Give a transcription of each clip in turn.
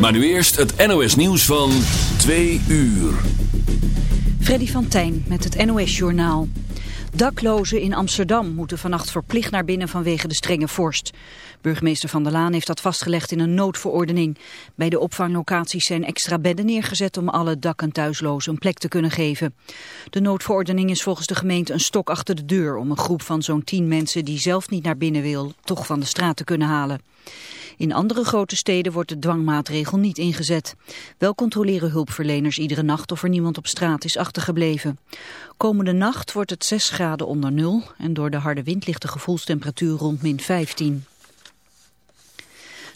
Maar nu eerst het NOS nieuws van 2 uur. Freddy van Tijn met het NOS Journaal. Daklozen in Amsterdam moeten vannacht verplicht naar binnen vanwege de strenge vorst. Burgemeester Van der Laan heeft dat vastgelegd in een noodverordening. Bij de opvanglocaties zijn extra bedden neergezet om alle dak- en thuislozen een plek te kunnen geven. De noodverordening is volgens de gemeente een stok achter de deur om een groep van zo'n tien mensen die zelf niet naar binnen wil, toch van de straat te kunnen halen. In andere grote steden wordt de dwangmaatregel niet ingezet. Wel controleren hulpverleners iedere nacht of er niemand op straat is achtergebleven. Komende nacht wordt het 6 graden onder nul en door de harde wind ligt de gevoelstemperatuur rond min 15.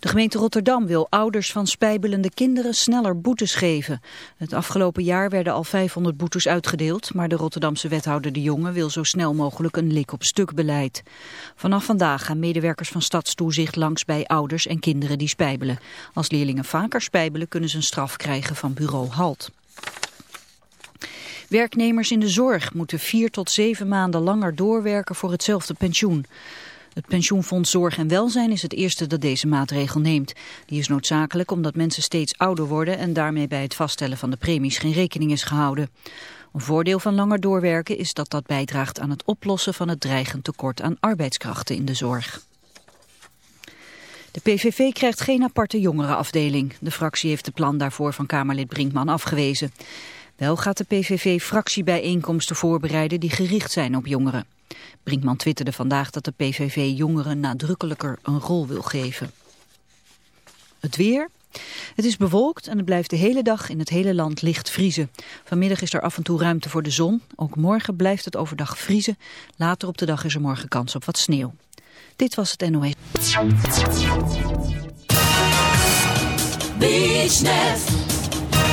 De gemeente Rotterdam wil ouders van spijbelende kinderen sneller boetes geven. Het afgelopen jaar werden al 500 boetes uitgedeeld, maar de Rotterdamse wethouder De Jonge wil zo snel mogelijk een lik op stuk beleid. Vanaf vandaag gaan medewerkers van Stadstoezicht langs bij ouders en kinderen die spijbelen. Als leerlingen vaker spijbelen kunnen ze een straf krijgen van bureau HALT. Werknemers in de zorg moeten vier tot zeven maanden langer doorwerken voor hetzelfde pensioen. Het pensioenfonds Zorg en Welzijn is het eerste dat deze maatregel neemt. Die is noodzakelijk omdat mensen steeds ouder worden en daarmee bij het vaststellen van de premies geen rekening is gehouden. Een voordeel van langer doorwerken is dat dat bijdraagt aan het oplossen van het dreigend tekort aan arbeidskrachten in de zorg. De PVV krijgt geen aparte jongerenafdeling. De fractie heeft het plan daarvoor van Kamerlid Brinkman afgewezen. Wel gaat de PVV fractiebijeenkomsten voorbereiden die gericht zijn op jongeren. Brinkman twitterde vandaag dat de PVV jongeren nadrukkelijker een rol wil geven. Het weer. Het is bewolkt en het blijft de hele dag in het hele land licht vriezen. Vanmiddag is er af en toe ruimte voor de zon. Ook morgen blijft het overdag vriezen. Later op de dag is er morgen kans op wat sneeuw. Dit was het NOS.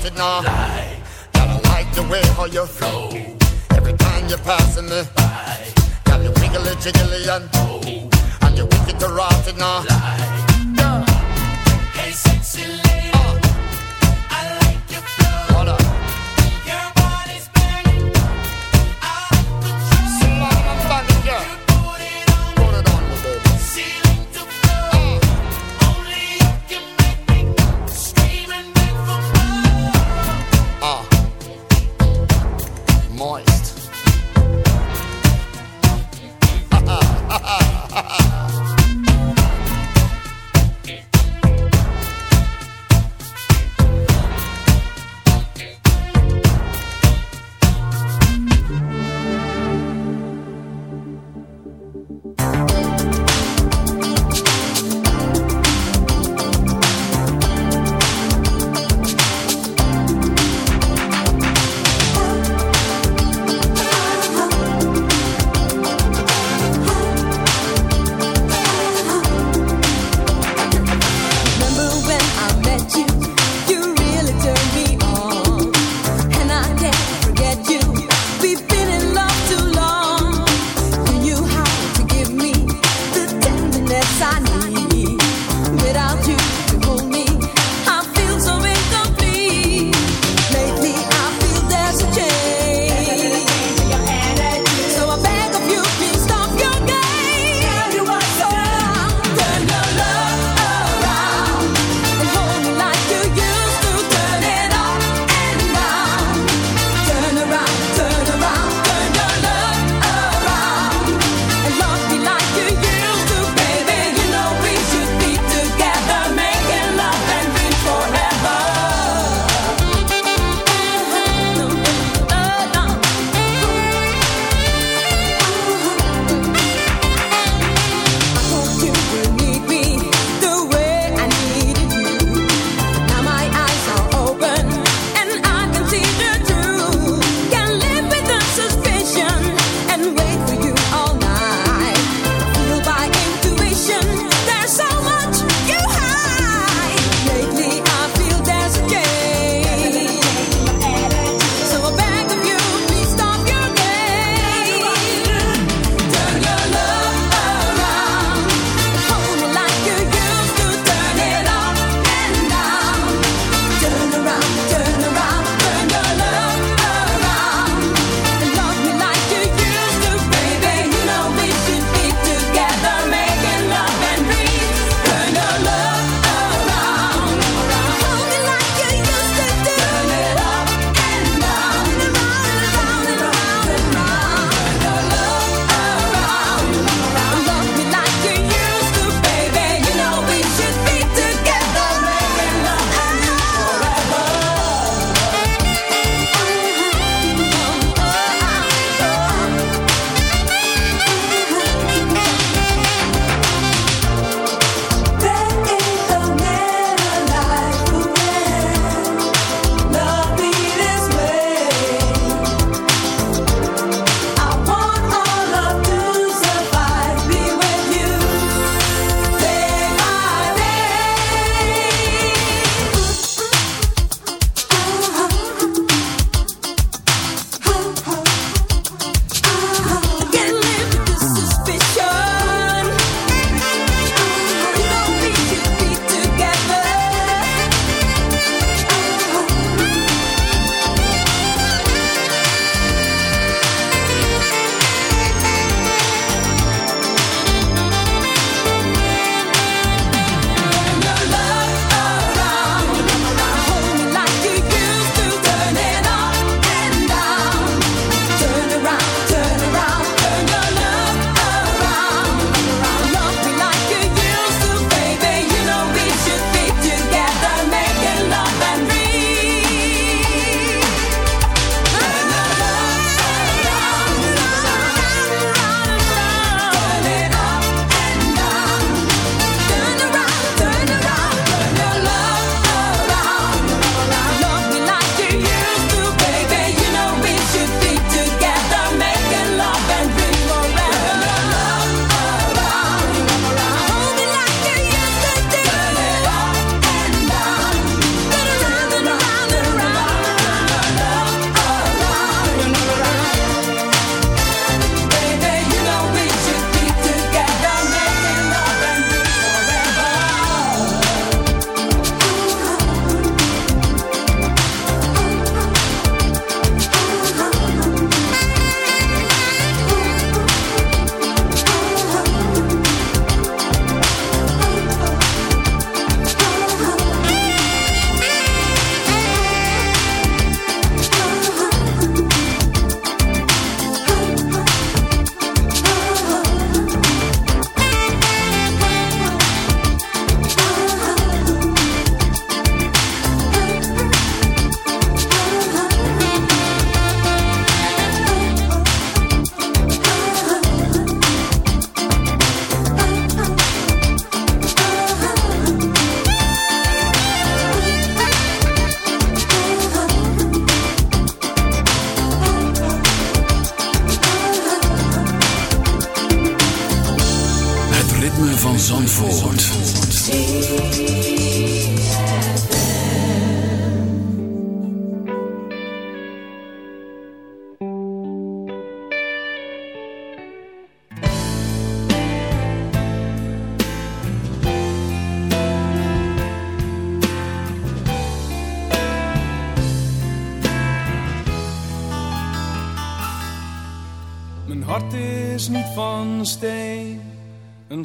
nothing now. Lie. Gotta like the way how you flow. Every time you're passing me by. Got you wiggly jiggly and oh. And you're wicked to rot it now. Lie. Yeah. Hey, sexy lady.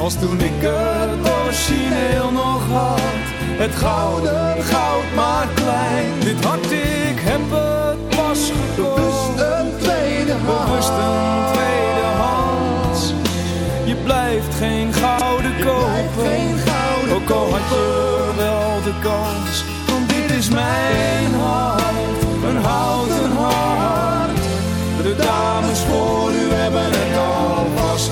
Als toen ik het origineel nog had, het gouden goud maar klein. Dit hart, ik heb het pas gekocht. Bewust een tweede hand. Bewust een tweede hand. Je blijft geen gouden kopen, ook al had je wel de kans. Want dit is mijn hart, een houten hart. De dames voor u hebben het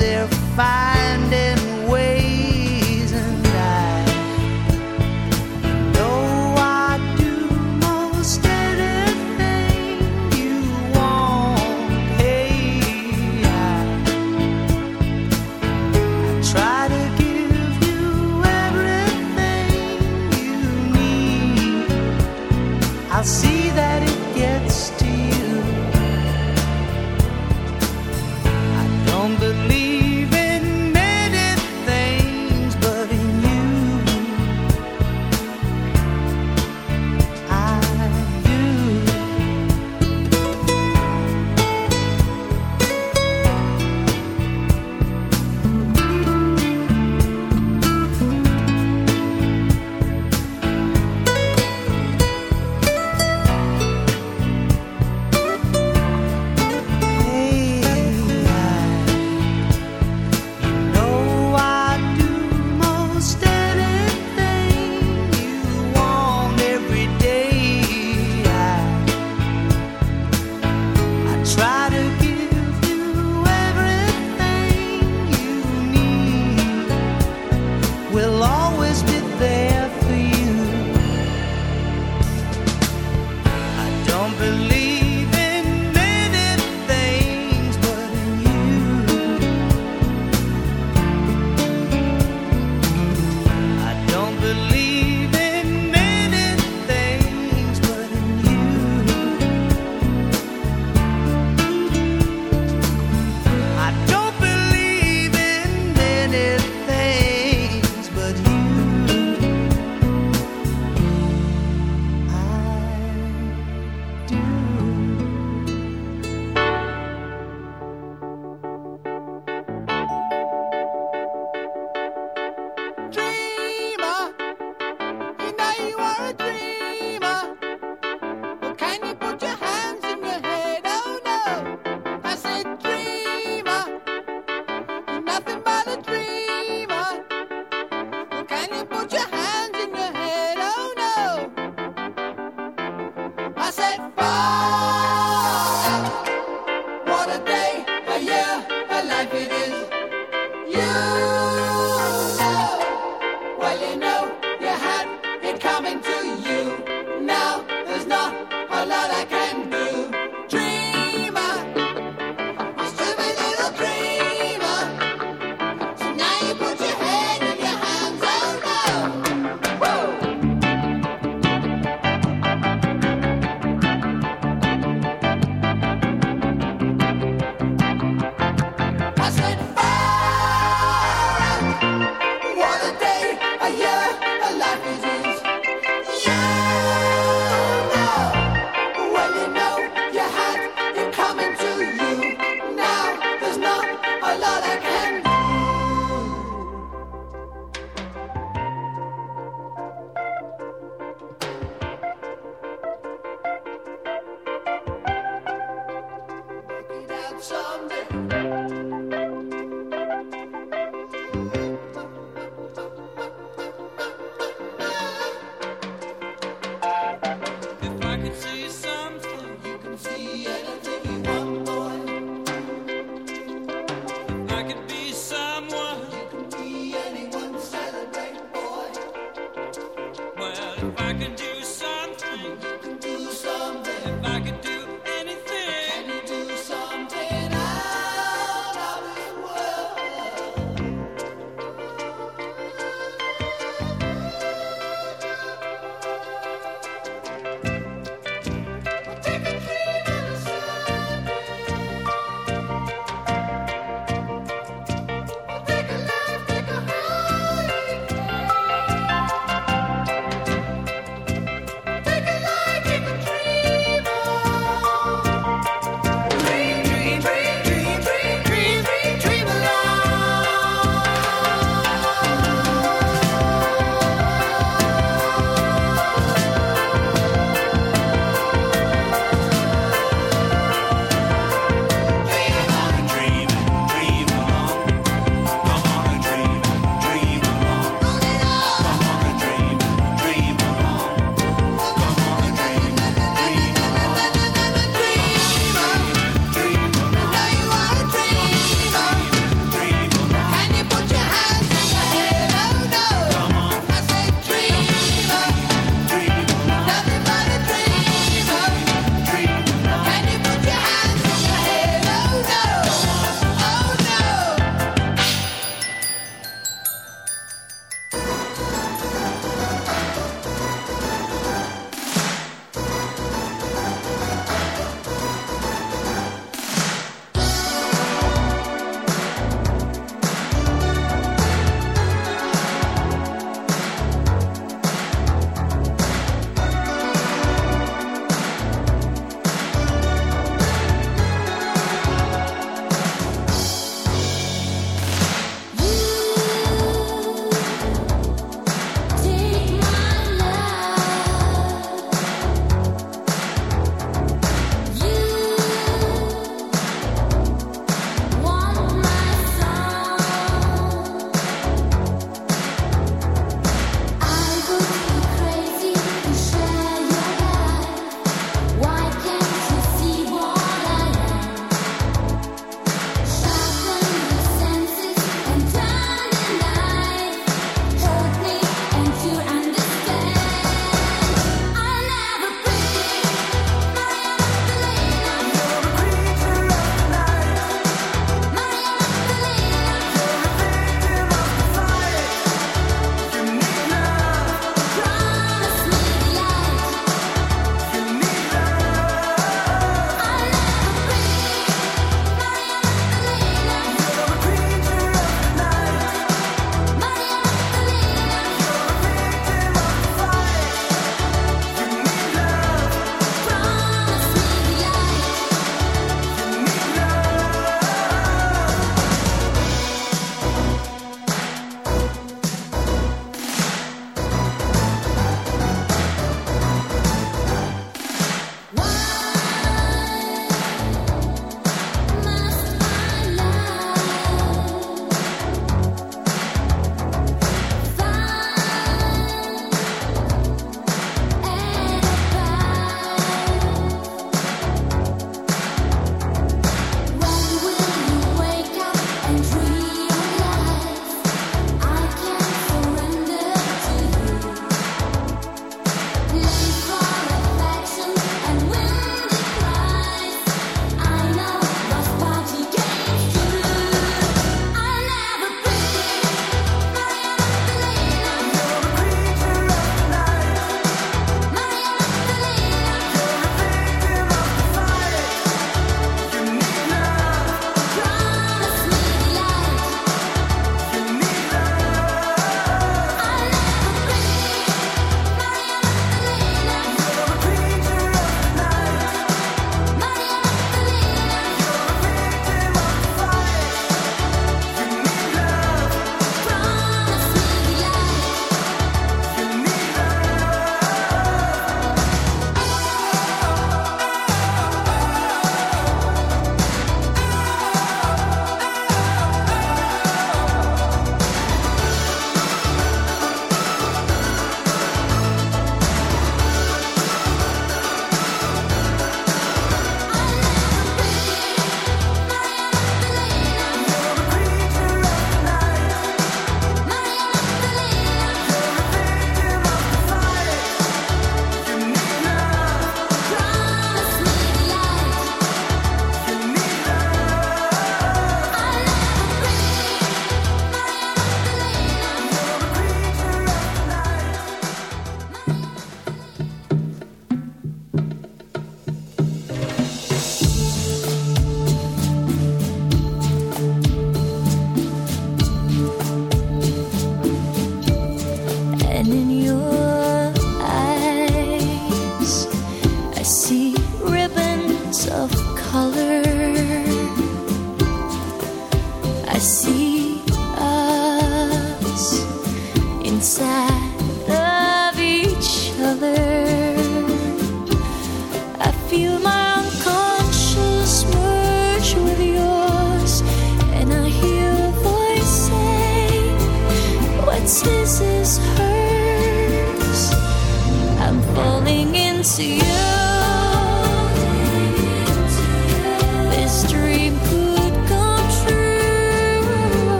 if I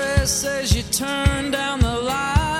As you turn down the light.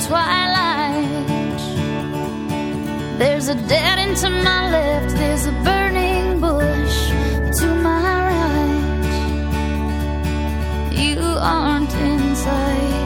twilight. There's a dead end to my left, there's a burning bush to my right. You aren't in sight.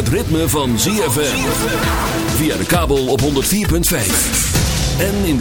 het ritme van ZFM. Via de kabel op 104.5. En in